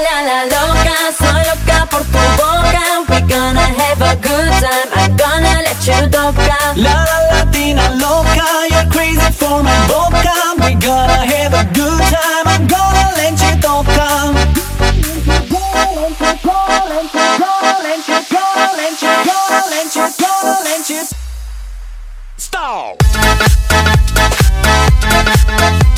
La la loca, soy loca por tu boca. We gonna have a good time. I'm gonna let you toca. La la Latina loca, you're crazy for my boca. We gonna have a good time. I'm gonna let you. Stop. Stop.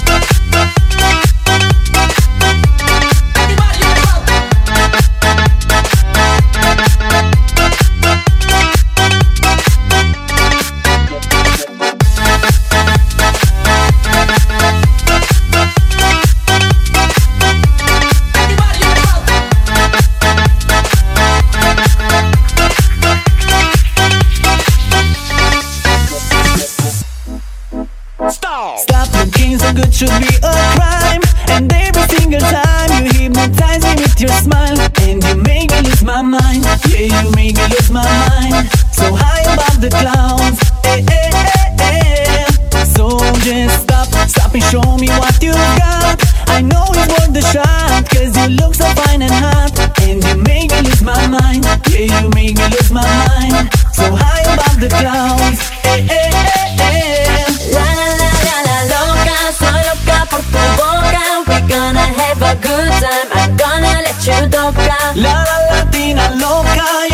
Good should be a crime. And every single time you hypnotize me with your smile. And you make me lose my mind. Yeah, you make me lose my mind. So high above the clouds. Eh, eh, eh, eh. So just stop, stop and show me what you got. I know it's worth the shot. Cause you look so fine and hot. And you make me lose my mind. Yeah, you make me lose my mind. So high above the clouds. Time. I'm gonna let you toca. La la Latina loca,